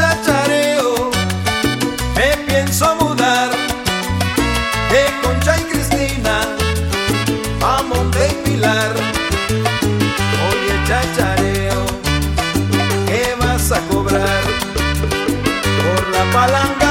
chachareo, me pienso mudar de Concha y Cristina a Monte y Pilar. Oye, chachareo, ¿qué vas a cobrar por la palanca?